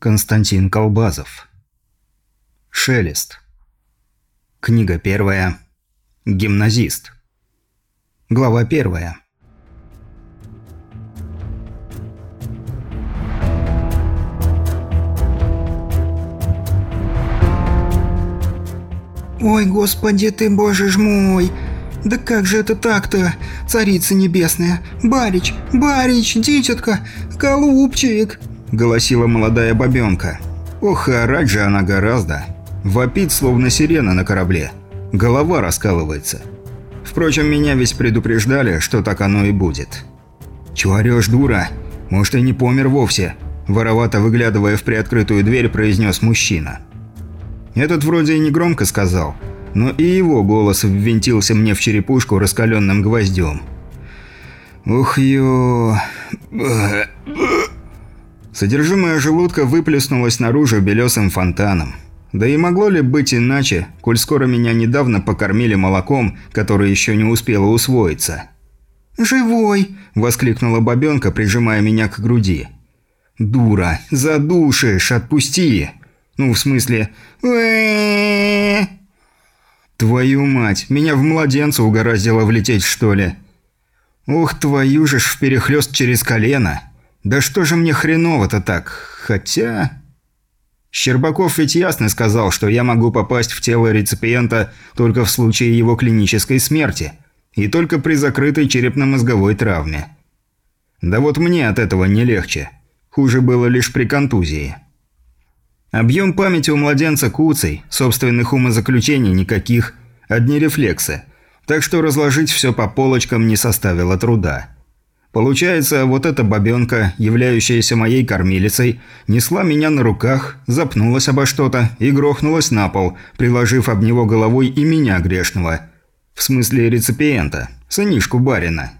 Константин Колбазов. Шелест. Книга первая. Гимназист. Глава первая. «Ой, господи ты, боже ж мой! Да как же это так-то, царица небесная? Барич, барич, дитятка, голубчик!» – голосила молодая бабенка. Ох, и орать же она гораздо. Вопит, словно сирена на корабле. Голова раскалывается. Впрочем, меня ведь предупреждали, что так оно и будет. «Чего орёшь, дура? Может, и не помер вовсе?» Воровато выглядывая в приоткрытую дверь, произнес мужчина. Этот вроде и не громко сказал, но и его голос ввинтился мне в черепушку раскаленным гвоздем. «Ух, ё...» Содержимое желудка выплеснулось наружу белесым фонтаном. Да и могло ли быть иначе, коль скоро меня недавно покормили молоком, которое еще не успело усвоиться? «Живой!» – воскликнула бабенка, прижимая меня к груди. «Дура! Задушишь! Отпусти!» «Ну, в смысле...» «Твою мать! Меня в младенца угораздило влететь, что ли?» «Ух, твою же ж вперехлёст через колено!» Да что же мне хреново-то так? Хотя... Щербаков ведь ясно сказал, что я могу попасть в тело реципиента только в случае его клинической смерти и только при закрытой черепно-мозговой травме. Да вот мне от этого не легче. Хуже было лишь при контузии. Объем памяти у младенца куцей, собственных умозаключений никаких, одни рефлексы. Так что разложить все по полочкам не составило труда. Получается, вот эта бабенка, являющаяся моей кормилицей, несла меня на руках, запнулась обо что-то и грохнулась на пол, приложив об него головой и меня грешного. В смысле реципиента, сынишку барина.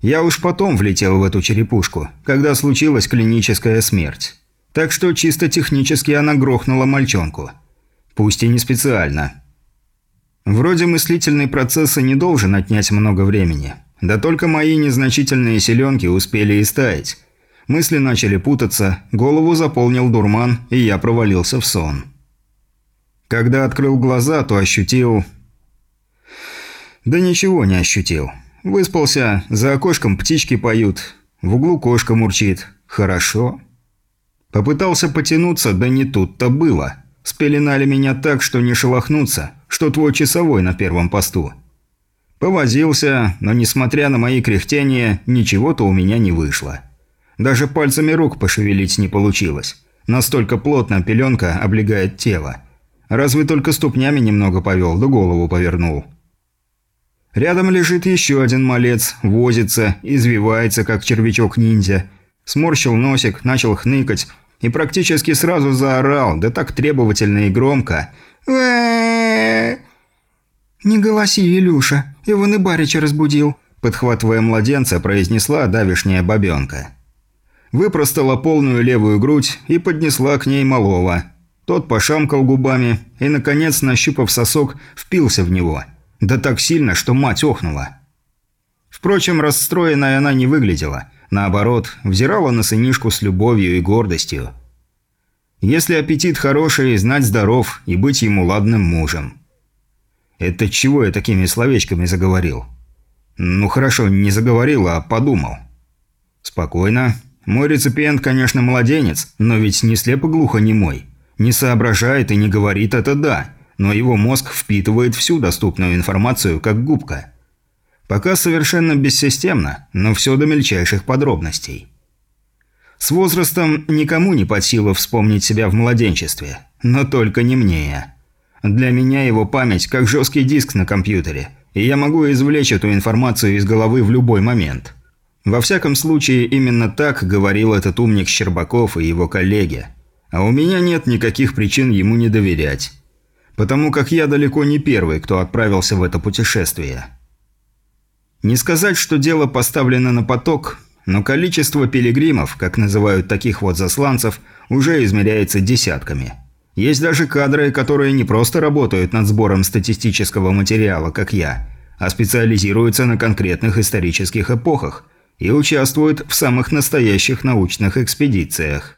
Я уж потом влетел в эту черепушку, когда случилась клиническая смерть. Так что чисто технически она грохнула мальчонку. Пусть и не специально. Вроде мыслительный процесс и не должен отнять много времени. Да только мои незначительные селенки успели истаять. Мысли начали путаться, голову заполнил дурман, и я провалился в сон. Когда открыл глаза, то ощутил... Да ничего не ощутил. Выспался, за окошком птички поют, в углу кошка мурчит. Хорошо. Попытался потянуться, да не тут-то было. Спеленали меня так, что не шелохнуться, что твой часовой на первом посту. Повозился, но несмотря на мои кряхтения, ничего-то у меня не вышло. Даже пальцами рук пошевелить не получилось. Настолько плотно пеленка облегает тело. Разве только ступнями немного повел, да голову повернул. Рядом лежит еще один малец, возится, извивается, как червячок-ниндзя. Сморщил носик, начал хныкать и практически сразу заорал, да так требовательно и громко. «Не голоси, Илюша, Иван Барича разбудил», – подхватывая младенца, произнесла давишняя бабенка. Выпростала полную левую грудь и поднесла к ней малого. Тот пошамкал губами и, наконец, нащупав сосок, впился в него. Да так сильно, что мать охнула. Впрочем, расстроенной она не выглядела. Наоборот, взирала на сынишку с любовью и гордостью. Если аппетит хороший, знать здоров и быть ему ладным мужем. Это чего я такими словечками заговорил? Ну хорошо, не заговорил, а подумал. Спокойно. Мой реципиент, конечно, младенец, но ведь не слепо-глухо не мой. Не соображает и не говорит это да, но его мозг впитывает всю доступную информацию, как губка. Пока совершенно бессистемно, но все до мельчайших подробностей. С возрастом никому не под силу вспомнить себя в младенчестве, но только не мне. Для меня его память как жесткий диск на компьютере, и я могу извлечь эту информацию из головы в любой момент. Во всяком случае, именно так говорил этот умник Щербаков и его коллеги. А у меня нет никаких причин ему не доверять. Потому как я далеко не первый, кто отправился в это путешествие. Не сказать, что дело поставлено на поток, но количество пилигримов, как называют таких вот засланцев, уже измеряется десятками – есть даже кадры, которые не просто работают над сбором статистического материала, как я, а специализируются на конкретных исторических эпохах и участвуют в самых настоящих научных экспедициях.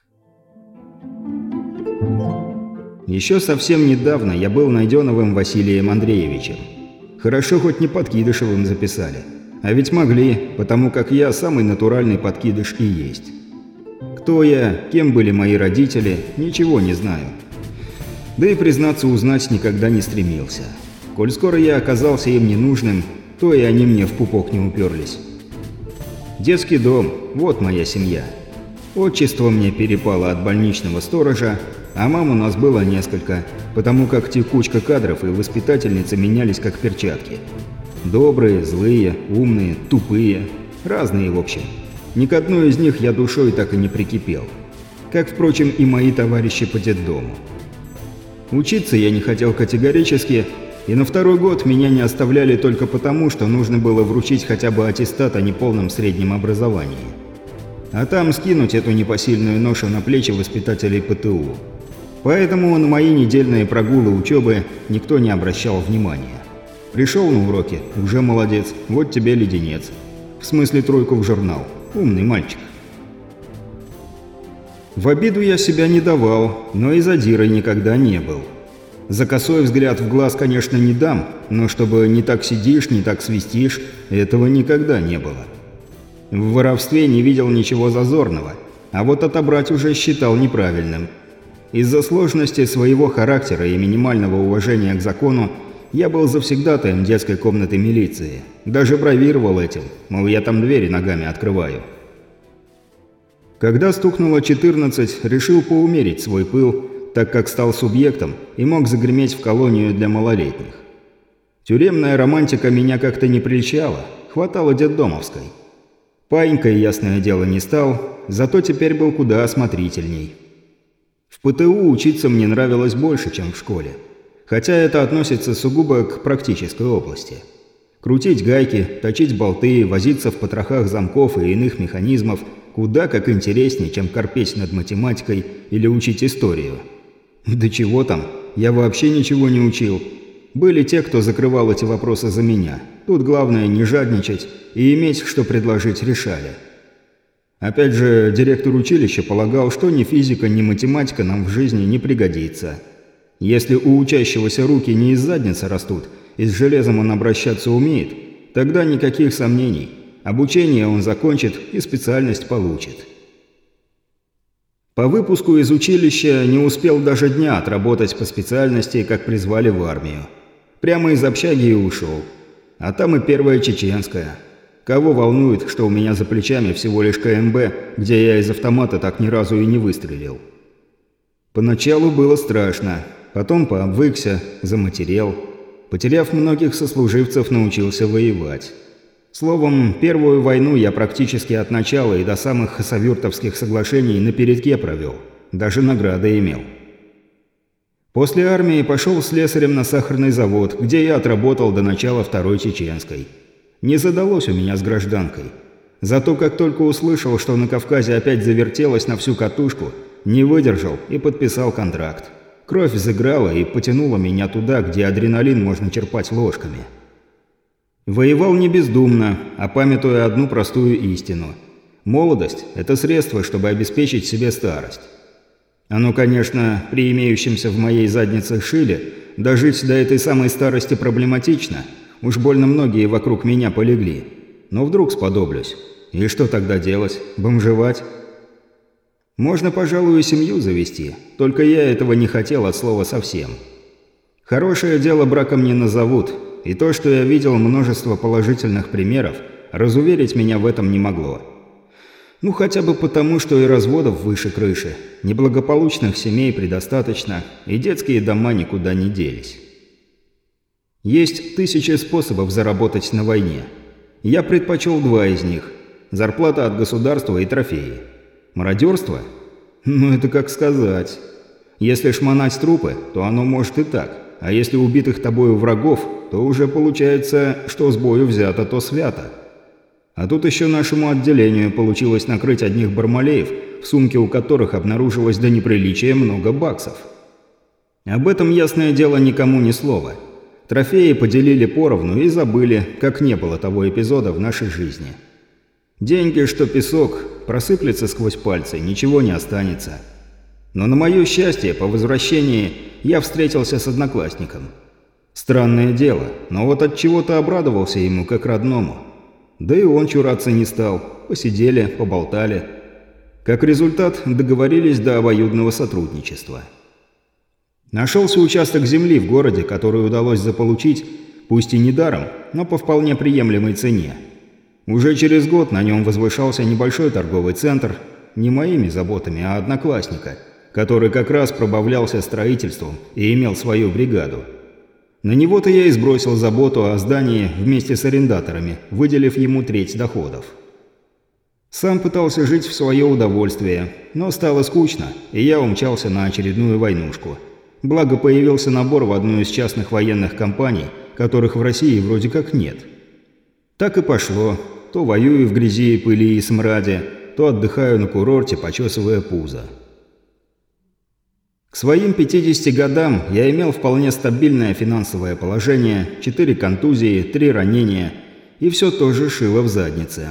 Еще совсем недавно я был Найденовым Василием Андреевичем. Хорошо хоть не Подкидышевым записали. А ведь могли, потому как я самый натуральный подкидыш и есть. Кто я, кем были мои родители, ничего не знаю. Да и, признаться, узнать никогда не стремился. Коль скоро я оказался им ненужным, то и они мне в пупок не уперлись. Детский дом – вот моя семья. Отчество мне перепало от больничного сторожа, а мам у нас было несколько, потому как текучка кадров и воспитательницы менялись как перчатки. Добрые, злые, умные, тупые. Разные, в общем. Ни к одной из них я душой так и не прикипел. Как, впрочем, и мои товарищи по детдому. Учиться я не хотел категорически, и на второй год меня не оставляли только потому, что нужно было вручить хотя бы аттестат о неполном среднем образовании. А там скинуть эту непосильную ношу на плечи воспитателей ПТУ. Поэтому на мои недельные прогулы учебы никто не обращал внимания. Пришел на уроки, уже молодец, вот тебе леденец. В смысле тройку в журнал. Умный мальчик. В обиду я себя не давал, но и задирой никогда не был. За косой взгляд в глаз, конечно, не дам, но чтобы не так сидишь, не так свистишь, этого никогда не было. В воровстве не видел ничего зазорного, а вот отобрать уже считал неправильным. Из-за сложности своего характера и минимального уважения к закону я был завсегдатаем детской комнаты милиции. Даже бравировал этим, мол, я там двери ногами открываю. Когда стукнуло 14, решил поумерить свой пыл, так как стал субъектом и мог загреметь в колонию для малолетних. Тюремная романтика меня как-то не прельщала, хватало детдомовской. Паинькой, ясное дело, не стал, зато теперь был куда осмотрительней. В ПТУ учиться мне нравилось больше, чем в школе. Хотя это относится сугубо к практической области. Крутить гайки, точить болты, возиться в потрохах замков и иных механизмов куда как интереснее, чем корпеть над математикой или учить историю. Да чего там, я вообще ничего не учил. Были те, кто закрывал эти вопросы за меня. Тут главное не жадничать и иметь, что предложить, решали. Опять же, директор училища полагал, что ни физика, ни математика нам в жизни не пригодится. Если у учащегося руки не из задницы растут, и с железом он обращаться умеет, тогда никаких сомнений. Обучение он закончит и специальность получит. По выпуску из училища не успел даже дня отработать по специальности, как призвали в армию. Прямо из общаги и ушел. А там и первая чеченская. Кого волнует, что у меня за плечами всего лишь КМБ, где я из автомата так ни разу и не выстрелил. Поначалу было страшно, потом пообвыкся, заматерел. Потеряв многих сослуживцев, научился воевать. Словом, первую войну я практически от начала и до самых хасавюртовских соглашений на передке провел. Даже награды имел. После армии пошел слесарем на сахарный завод, где я отработал до начала Второй Чеченской. Не задалось у меня с гражданкой. Зато как только услышал, что на Кавказе опять завертелось на всю катушку, не выдержал и подписал контракт. Кровь заграла и потянула меня туда, где адреналин можно черпать ложками. Воевал не бездумно, а памятуя одну простую истину. Молодость – это средство, чтобы обеспечить себе старость. Оно, конечно, при имеющемся в моей заднице шиле, дожить до этой самой старости проблематично. Уж больно многие вокруг меня полегли. Но вдруг сподоблюсь. И что тогда делать? Бомжевать? Можно, пожалуй, семью завести, только я этого не хотел от слова совсем. Хорошее дело браком не назовут, и то, что я видел множество положительных примеров, разуверить меня в этом не могло. Ну хотя бы потому, что и разводов выше крыши, неблагополучных семей предостаточно, и детские дома никуда не делись. Есть тысячи способов заработать на войне. Я предпочел два из них – зарплата от государства и трофеи. Мародерство? Ну это как сказать. Если шмонать трупы, то оно может и так. А если убитых тобою врагов, то уже получается, что с бою взято, то свято. А тут еще нашему отделению получилось накрыть одних бармалеев, в сумке у которых обнаружилось до неприличия много баксов. Об этом, ясное дело, никому ни слова. Трофеи поделили поровну и забыли, как не было того эпизода в нашей жизни. Деньги, что песок, просыплется сквозь пальцы, ничего не останется. Но на мое счастье, по возвращении я встретился с одноклассником. Странное дело, но вот от чего-то обрадовался ему как родному. Да и он чураться не стал. Посидели, поболтали. Как результат, договорились до обоюдного сотрудничества. Нашелся участок земли в городе, который удалось заполучить, пусть и не даром, но по вполне приемлемой цене. Уже через год на нем возвышался небольшой торговый центр, не моими заботами, а одноклассника, который как раз пробавлялся строительством и имел свою бригаду. На него-то я и сбросил заботу о здании вместе с арендаторами, выделив ему треть доходов. Сам пытался жить в свое удовольствие, но стало скучно, и я умчался на очередную войнушку. Благо появился набор в одну из частных военных компаний, которых в России вроде как нет. Так и пошло. То воюю в грязи, пыли и смраде, то отдыхаю на курорте, почесывая пузо. К своим 50 годам я имел вполне стабильное финансовое положение, 4 контузии, 3 ранения и все тоже шило в заднице.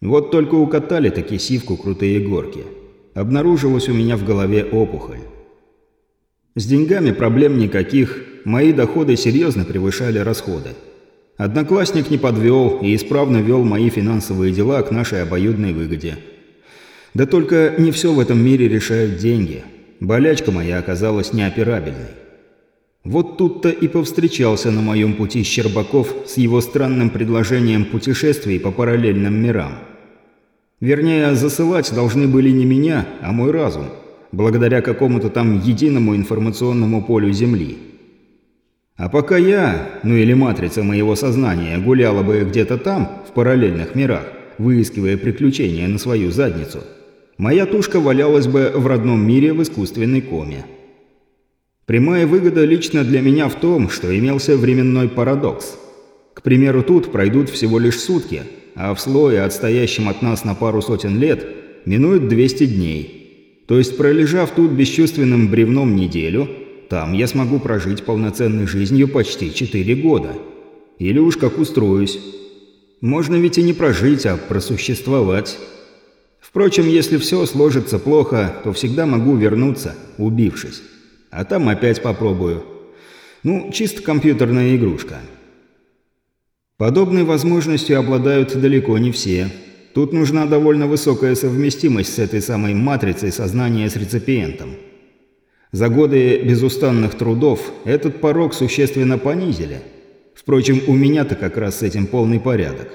Вот только укатали таки сивку крутые горки. Обнаружилась у меня в голове опухоль. С деньгами проблем никаких, мои доходы серьезно превышали расходы. Одноклассник не подвел и исправно вел мои финансовые дела к нашей обоюдной выгоде. Да только не все в этом мире решают деньги – болячка моя оказалась неоперабельной. Вот тут-то и повстречался на моем пути Щербаков с его странным предложением путешествий по параллельным мирам. Вернее, засылать должны были не меня, а мой разум, благодаря какому-то там единому информационному полю Земли. А пока я, ну или матрица моего сознания, гуляла бы где-то там, в параллельных мирах, выискивая приключения на свою задницу – моя тушка валялась бы в родном мире в искусственной коме. Прямая выгода лично для меня в том, что имелся временной парадокс. К примеру, тут пройдут всего лишь сутки, а в слое, отстоящем от нас на пару сотен лет, минует 200 дней. То есть, пролежав тут бесчувственным бревном неделю, там я смогу прожить полноценной жизнью почти 4 года. Или уж как устроюсь. Можно ведь и не прожить, а просуществовать. Впрочем, если все сложится плохо, то всегда могу вернуться, убившись. А там опять попробую. Ну, чисто компьютерная игрушка. Подобной возможностью обладают далеко не все. Тут нужна довольно высокая совместимость с этой самой матрицей сознания с реципиентом. За годы безустанных трудов этот порог существенно понизили. Впрочем, у меня-то как раз с этим полный порядок.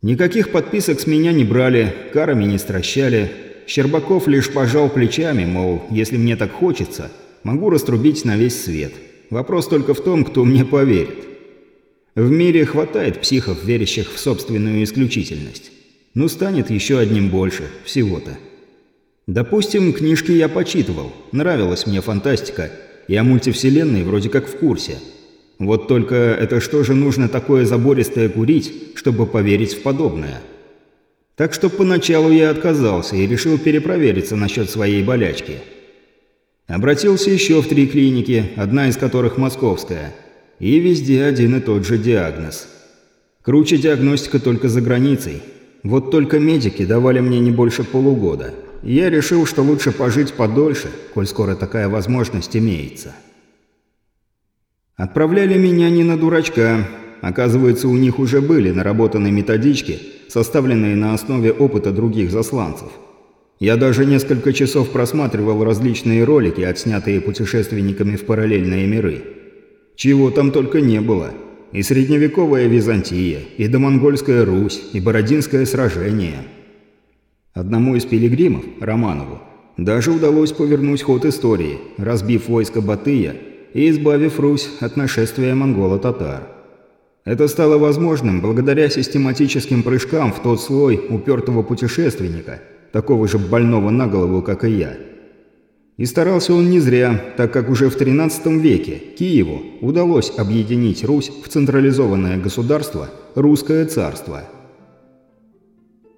Никаких подписок с меня не брали, карами не стращали. Щербаков лишь пожал плечами, мол, если мне так хочется, могу раструбить на весь свет. Вопрос только в том, кто мне поверит. В мире хватает психов, верящих в собственную исключительность. Ну, станет еще одним больше, всего-то. Допустим, книжки я почитывал, нравилась мне фантастика, и о мультивселенной вроде как в курсе – вот только это что же нужно такое забористое курить, чтобы поверить в подобное? Так что поначалу я отказался и решил перепровериться насчет своей болячки. Обратился еще в три клиники, одна из которых московская, и везде один и тот же диагноз. Круче диагностика только за границей. Вот только медики давали мне не больше полугода. Я решил, что лучше пожить подольше, коль скоро такая возможность имеется. Отправляли меня не на дурачка. Оказывается, у них уже были наработаны методички, составленные на основе опыта других засланцев. Я даже несколько часов просматривал различные ролики, отснятые путешественниками в параллельные миры. Чего там только не было. И средневековая Византия, и домонгольская Русь, и Бородинское сражение. Одному из пилигримов, Романову, даже удалось повернуть ход истории, разбив войско Батыя и избавив Русь от нашествия монголо-татар. Это стало возможным благодаря систематическим прыжкам в тот слой упертого путешественника, такого же больного на голову, как и я. И старался он не зря, так как уже в XIII веке Киеву удалось объединить Русь в централизованное государство «Русское царство».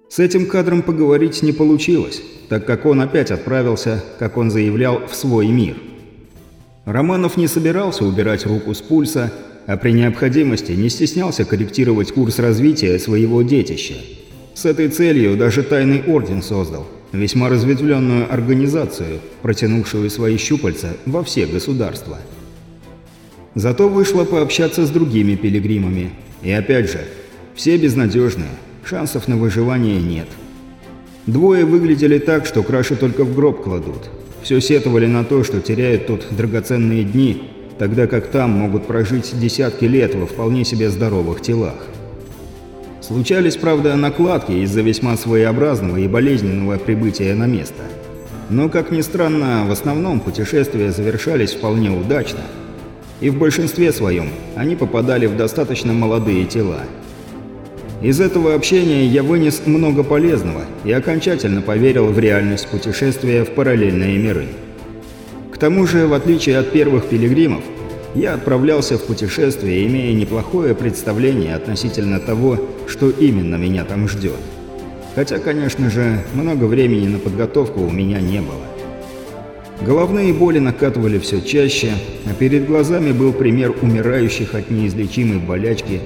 С этим кадром поговорить не получилось, так как он опять отправился, как он заявлял, в свой мир – Романов не собирался убирать руку с пульса, а при необходимости не стеснялся корректировать курс развития своего детища. С этой целью даже тайный орден создал, весьма разветвленную организацию, протянувшую свои щупальца во все государства. Зато вышло пообщаться с другими пилигримами. И опять же, все безнадежные, шансов на выживание нет. Двое выглядели так, что краши только в гроб кладут. Все сетовали на то, что теряют тут драгоценные дни, тогда как там могут прожить десятки лет во вполне себе здоровых телах. Случались, правда, накладки из-за весьма своеобразного и болезненного прибытия на место. Но, как ни странно, в основном путешествия завершались вполне удачно. И в большинстве своем они попадали в достаточно молодые тела. Из этого общения я вынес много полезного и окончательно поверил в реальность путешествия в параллельные миры. К тому же, в отличие от первых пилигримов, я отправлялся в путешествие, имея неплохое представление относительно того, что именно меня там ждет. Хотя, конечно же, много времени на подготовку у меня не было. Головные боли накатывали все чаще, а перед глазами был пример умирающих от неизлечимой болячки,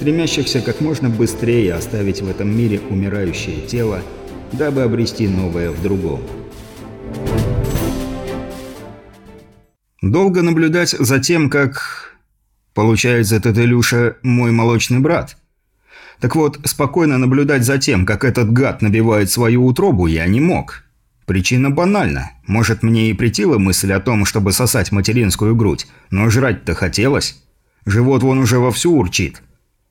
стремящихся как можно быстрее оставить в этом мире умирающее тело, дабы обрести новое в другом. Долго наблюдать за тем, как... Получается, этот Илюша мой молочный брат. Так вот, спокойно наблюдать за тем, как этот гад набивает свою утробу, я не мог. Причина банальна. Может, мне и притила мысль о том, чтобы сосать материнскую грудь, но жрать-то хотелось. Живот вон уже вовсю урчит.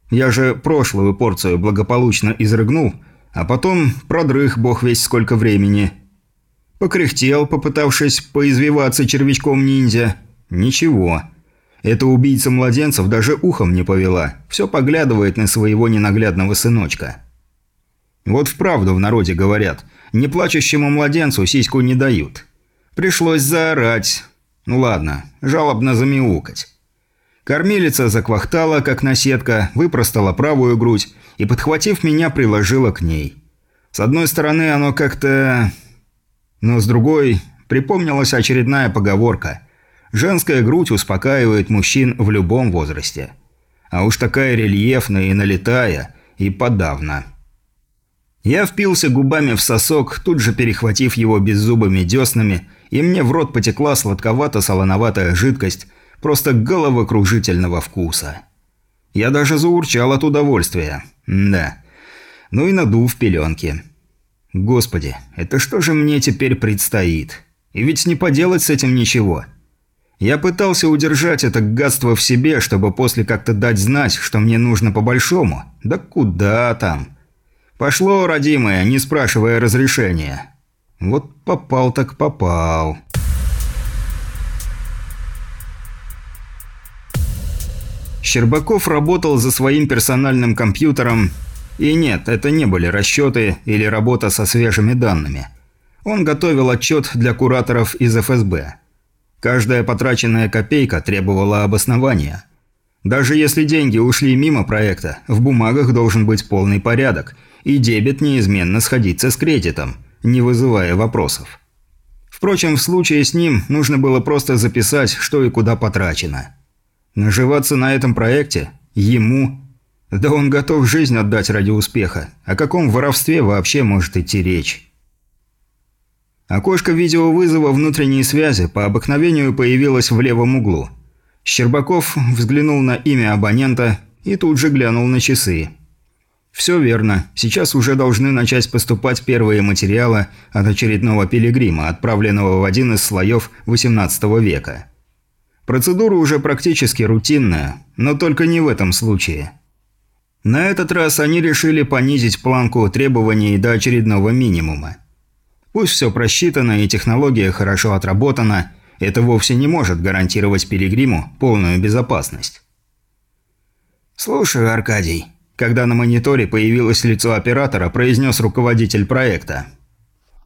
Я же прошлую порцию благополучно изрыгнул, а потом продрых бог весь сколько времени. Покряхтел, попытавшись поизвиваться червячком-ниндзя. Ничего. Эта убийца младенцев даже ухом не повела. Все поглядывает на своего ненаглядного сыночка. Вот вправду в народе говорят, неплачущему младенцу сиську не дают. Пришлось заорать. Ну ладно, жалобно замяукать. Кормилица заквахтала, как наседка, выпростала правую грудь и, подхватив меня, приложила к ней. С одной стороны, оно как-то но с другой припомнилась очередная поговорка «Женская грудь успокаивает мужчин в любом возрасте». А уж такая рельефная и налетая, и подавно. Я впился губами в сосок, тут же перехватив его беззубыми деснами, и мне в рот потекла сладковато-солоноватая жидкость, просто головокружительного вкуса. Я даже заурчал от удовольствия. Да. Ну и надув пеленки. Господи, это что же мне теперь предстоит? И ведь не поделать с этим ничего. Я пытался удержать это гадство в себе, чтобы после как-то дать знать, что мне нужно по-большому. Да куда там? Пошло, родимое, не спрашивая разрешения. Вот попал так попал. Щербаков работал за своим персональным компьютером и нет, это не были расчеты или работа со свежими данными. Он готовил отчет для кураторов из ФСБ. Каждая потраченная копейка требовала обоснования. Даже если деньги ушли мимо проекта, в бумагах должен быть полный порядок, и дебет неизменно сходиться с кредитом, не вызывая вопросов. Впрочем, в случае с ним нужно было просто записать, что и куда потрачено. Наживаться на этом проекте ему да он готов жизнь отдать ради успеха. О каком воровстве вообще может идти речь? Окошко видеовызова внутренней связи по обыкновению появилось в левом углу. Щербаков взглянул на имя абонента и тут же глянул на часы. Все верно. Сейчас уже должны начать поступать первые материалы от очередного пилигрима, отправленного в один из слоев XVIII века. Процедура уже практически рутинная, но только не в этом случае. На этот раз они решили понизить планку требований до очередного минимума. Пусть все просчитано и технология хорошо отработана, это вовсе не может гарантировать Пилигриму полную безопасность. «Слушаю, Аркадий», – когда на мониторе появилось лицо оператора, произнес руководитель проекта.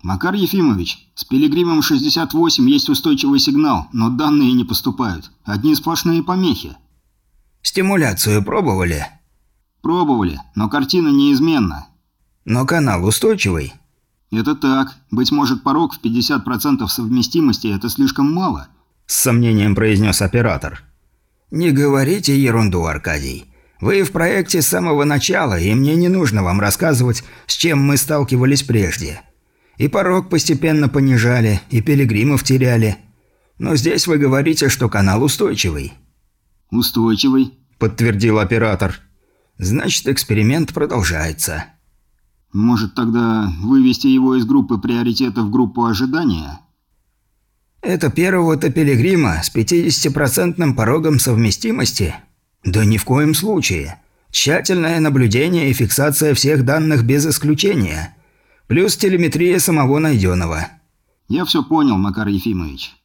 «Макар Ефимович, с Пилигримом 68 есть устойчивый сигнал, но данные не поступают. Одни сплошные помехи». «Стимуляцию пробовали?» Пробовали, но картина неизменна. Но канал устойчивый. Это так. Быть может, порог в 50% совместимости – это слишком мало. С сомнением произнес оператор. Не говорите ерунду, Аркадий. Вы в проекте с самого начала, и мне не нужно вам рассказывать, с чем мы сталкивались прежде. И порог постепенно понижали, и пилигримов теряли. Но здесь вы говорите, что канал устойчивый». «Устойчивый», – подтвердил оператор. «Значит, эксперимент продолжается». «Может, тогда вывести его из группы приоритета в группу ожидания?» «Это первого-то пилигрима с 50% порогом совместимости?» «Да ни в коем случае. Тщательное наблюдение и фиксация всех данных без исключения. Плюс телеметрия самого найденного». «Я все понял, Макар Ефимович.